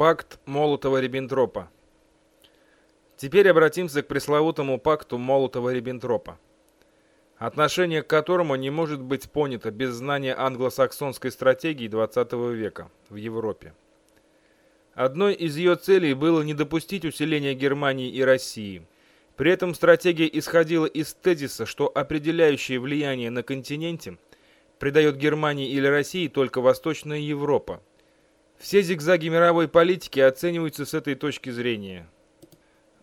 Пакт Молотова-Риббентропа Теперь обратимся к пресловутому пакту Молотова-Риббентропа, отношение к которому не может быть понято без знания англосаксонской стратегии XX века в Европе. Одной из ее целей было не допустить усиления Германии и России. При этом стратегия исходила из тезиса, что определяющее влияние на континенте придает Германии или России только Восточная Европа. Все зигзаги мировой политики оцениваются с этой точки зрения.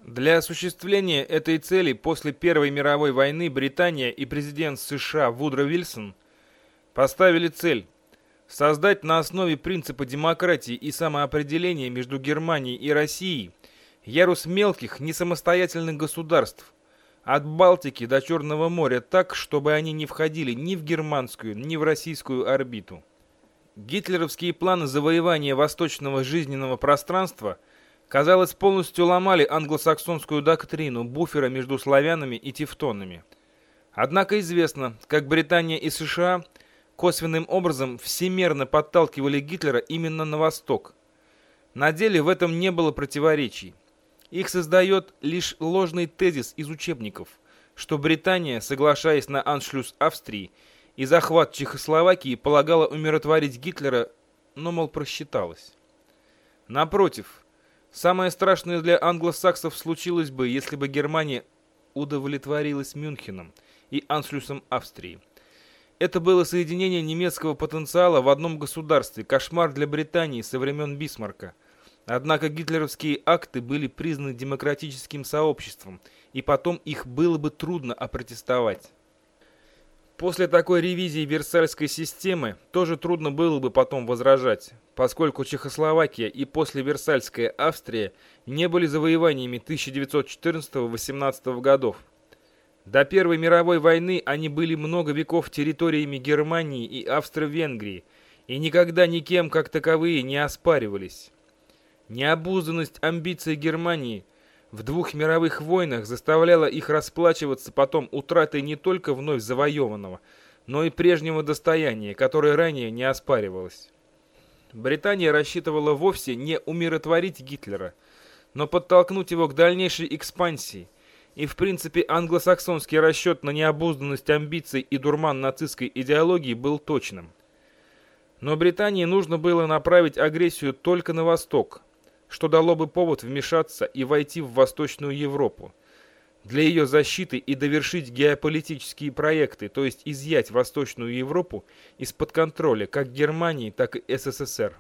Для осуществления этой цели после Первой мировой войны Британия и президент США Вудро Вильсон поставили цель создать на основе принципа демократии и самоопределения между Германией и Россией ярус мелких несамостоятельных государств от Балтики до Черного моря так, чтобы они не входили ни в германскую, ни в российскую орбиту. Гитлеровские планы завоевания восточного жизненного пространства, казалось, полностью ломали англосаксонскую доктрину буфера между славянами и тевтонами. Однако известно, как Британия и США – косвенным образом всемерно подталкивали Гитлера именно на восток. На деле в этом не было противоречий. Их создает лишь ложный тезис из учебников, что Британия, соглашаясь на аншлюз Австрии и захват Чехословакии, полагала умиротворить Гитлера, но, мол, просчиталась. Напротив, самое страшное для англосаксов случилось бы, если бы Германия удовлетворилась Мюнхеном и аншлюсом Австрии. Это было соединение немецкого потенциала в одном государстве, кошмар для Британии со времен Бисмарка. Однако гитлеровские акты были признаны демократическим сообществом, и потом их было бы трудно опротестовать. После такой ревизии Версальской системы тоже трудно было бы потом возражать, поскольку Чехословакия и после Версальская Австрия не были завоеваниями 1914-18 годов. До Первой мировой войны они были много веков территориями Германии и Австро-Венгрии и никогда никем как таковые не оспаривались. Необузданность амбиций Германии в двух мировых войнах заставляла их расплачиваться потом утратой не только вновь завоеванного, но и прежнего достояния, которое ранее не оспаривалось. Британия рассчитывала вовсе не умиротворить Гитлера, но подтолкнуть его к дальнейшей экспансии – и в принципе англосаксонский расчет на необузданность амбиций и дурман нацистской идеологии был точным. Но Британии нужно было направить агрессию только на восток, что дало бы повод вмешаться и войти в Восточную Европу. Для ее защиты и довершить геополитические проекты, то есть изъять Восточную Европу из-под контроля как Германии, так и СССР.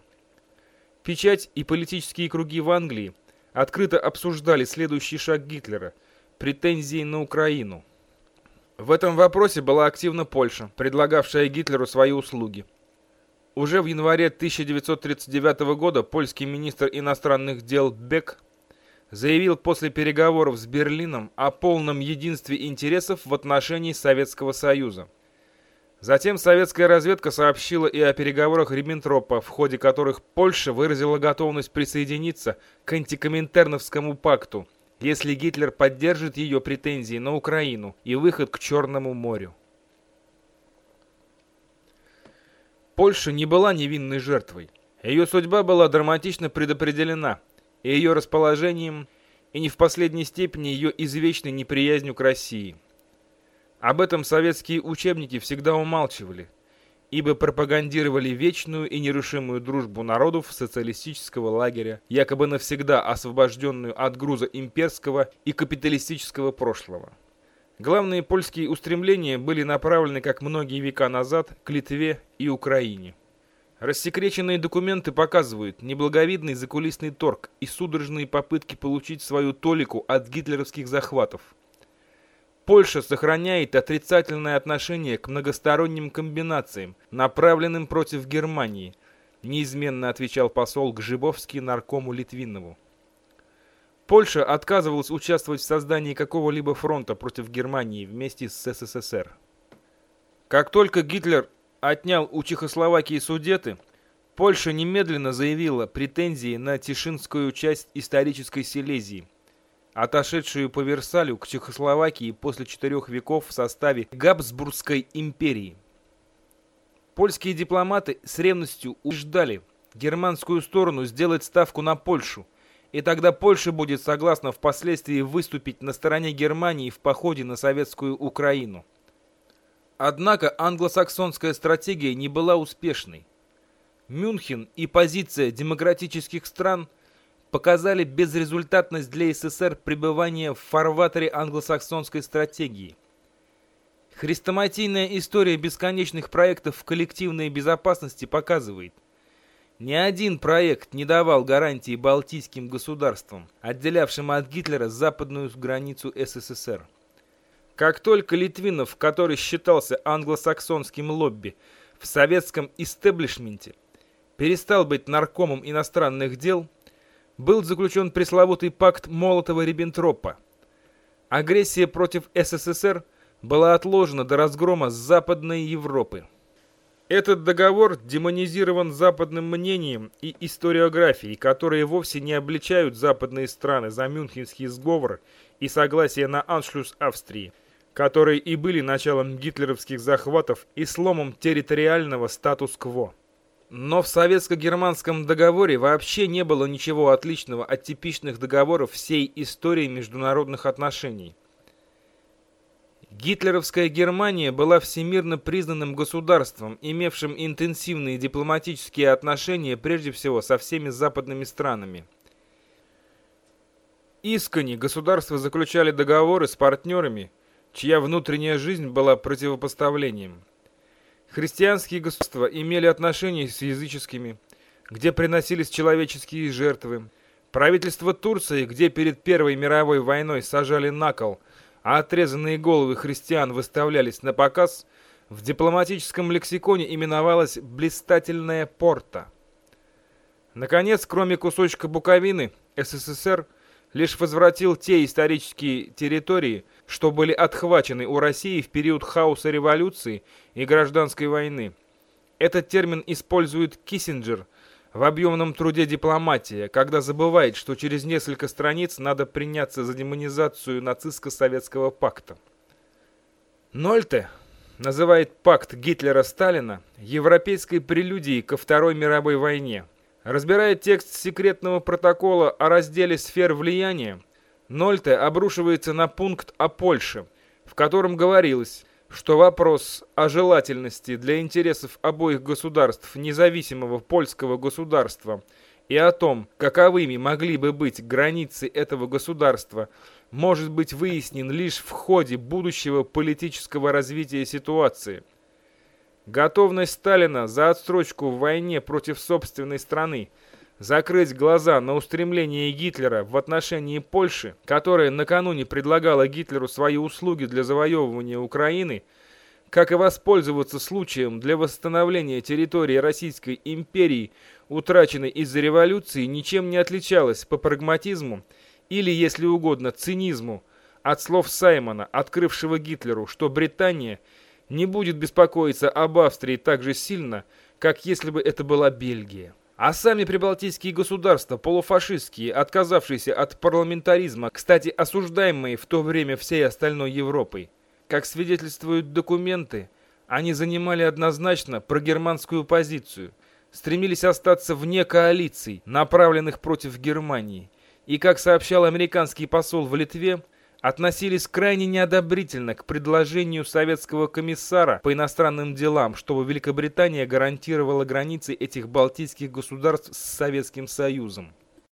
Печать и политические круги в Англии открыто обсуждали следующий шаг Гитлера – претензии на Украину. В этом вопросе была активна Польша, предлагавшая Гитлеру свои услуги. Уже в январе 1939 года польский министр иностранных дел Бек заявил после переговоров с Берлином о полном единстве интересов в отношении Советского Союза. Затем советская разведка сообщила и о переговорах Риббентропа, в ходе которых Польша выразила готовность присоединиться к антикоминтерновскому пакту – если Гитлер поддержит ее претензии на Украину и выход к Черному морю. Польша не была невинной жертвой. Ее судьба была драматично предопределена, и ее расположением, и не в последней степени ее извечной неприязнью к России. Об этом советские учебники всегда умалчивали, ибо пропагандировали вечную и нерушимую дружбу народов социалистического лагеря, якобы навсегда освобожденную от груза имперского и капиталистического прошлого. Главные польские устремления были направлены, как многие века назад, к Литве и Украине. Рассекреченные документы показывают неблаговидный закулисный торг и судорожные попытки получить свою толику от гитлеровских захватов – Польша сохраняет отрицательное отношение к многосторонним комбинациям, направленным против Германии, неизменно отвечал посол Гжибовский наркому Литвинову. Польша отказывалась участвовать в создании какого-либо фронта против Германии вместе с СССР. Как только Гитлер отнял у Чехословакии Судеты, Польша немедленно заявила претензии на Тишинскую часть исторической Силезии – отошедшую по Версалю к Чехословакии после четырех веков в составе Габсбургской империи. Польские дипломаты с ревностью убеждали германскую сторону сделать ставку на Польшу, и тогда Польша будет согласна впоследствии выступить на стороне Германии в походе на советскую Украину. Однако англосаксонская стратегия не была успешной. Мюнхен и позиция демократических стран показали безрезультатность для СССР пребывания в фарватере англосаксонской стратегии. Хрестоматийная история бесконечных проектов коллективной безопасности показывает, ни один проект не давал гарантии балтийским государствам, отделявшим от Гитлера западную границу СССР. Как только Литвинов, который считался англосаксонским лобби в советском истеблишменте, перестал быть наркомом иностранных дел, был заключен пресловутый пакт Молотова-Риббентропа. Агрессия против СССР была отложена до разгрома Западной Европы. Этот договор демонизирован западным мнением и историографией, которые вовсе не обличают западные страны за Мюнхенский сговор и согласие на аншлюс Австрии, которые и были началом гитлеровских захватов и сломом территориального статус-кво. Но в советско-германском договоре вообще не было ничего отличного от типичных договоров всей истории международных отношений. Гитлеровская Германия была всемирно признанным государством, имевшим интенсивные дипломатические отношения прежде всего со всеми западными странами. Искренне государства заключали договоры с партнерами, чья внутренняя жизнь была противопоставлением. Христианские государства имели отношения с языческими, где приносились человеческие жертвы. Правительство Турции, где перед Первой мировой войной сажали на кол, а отрезанные головы христиан выставлялись на показ, в дипломатическом лексиконе именовалась «блистательная порта». Наконец, кроме кусочка Буковины, СССР лишь возвратил те исторические территории, что были отхвачены у России в период хаоса революции и гражданской войны. Этот термин использует Киссинджер в объемном труде «Дипломатия», когда забывает, что через несколько страниц надо приняться за демонизацию нацистско-советского пакта. Нольте называет пакт Гитлера-Сталина европейской прелюдией ко Второй мировой войне. Разбирая текст секретного протокола о разделе сфер влияния, Нольте обрушивается на пункт о Польше, в котором говорилось, что вопрос о желательности для интересов обоих государств независимого польского государства и о том, каковыми могли бы быть границы этого государства, может быть выяснен лишь в ходе будущего политического развития ситуации. Готовность Сталина за отсрочку в войне против собственной страны – закрыть глаза на устремление Гитлера в отношении Польши, которая накануне предлагала Гитлеру свои услуги для завоевывания Украины, как и воспользоваться случаем для восстановления территории Российской империи, утраченной из-за революции, ничем не отличалась по прагматизму или, если угодно, цинизму от слов Саймона, открывшего Гитлеру, что Британия не будет беспокоиться об Австрии так же сильно, как если бы это была Бельгия. А сами прибалтийские государства, полуфашистские, отказавшиеся от парламентаризма, кстати, осуждаемые в то время всей остальной Европой, как свидетельствуют документы, они занимали однозначно прогерманскую позицию, стремились остаться вне коалиций, направленных против Германии, и, как сообщал американский посол в Литве, относились крайне неодобрительно к предложению советского комиссара по иностранным делам, чтобы Великобритания гарантировала границы этих балтийских государств с Советским Союзом.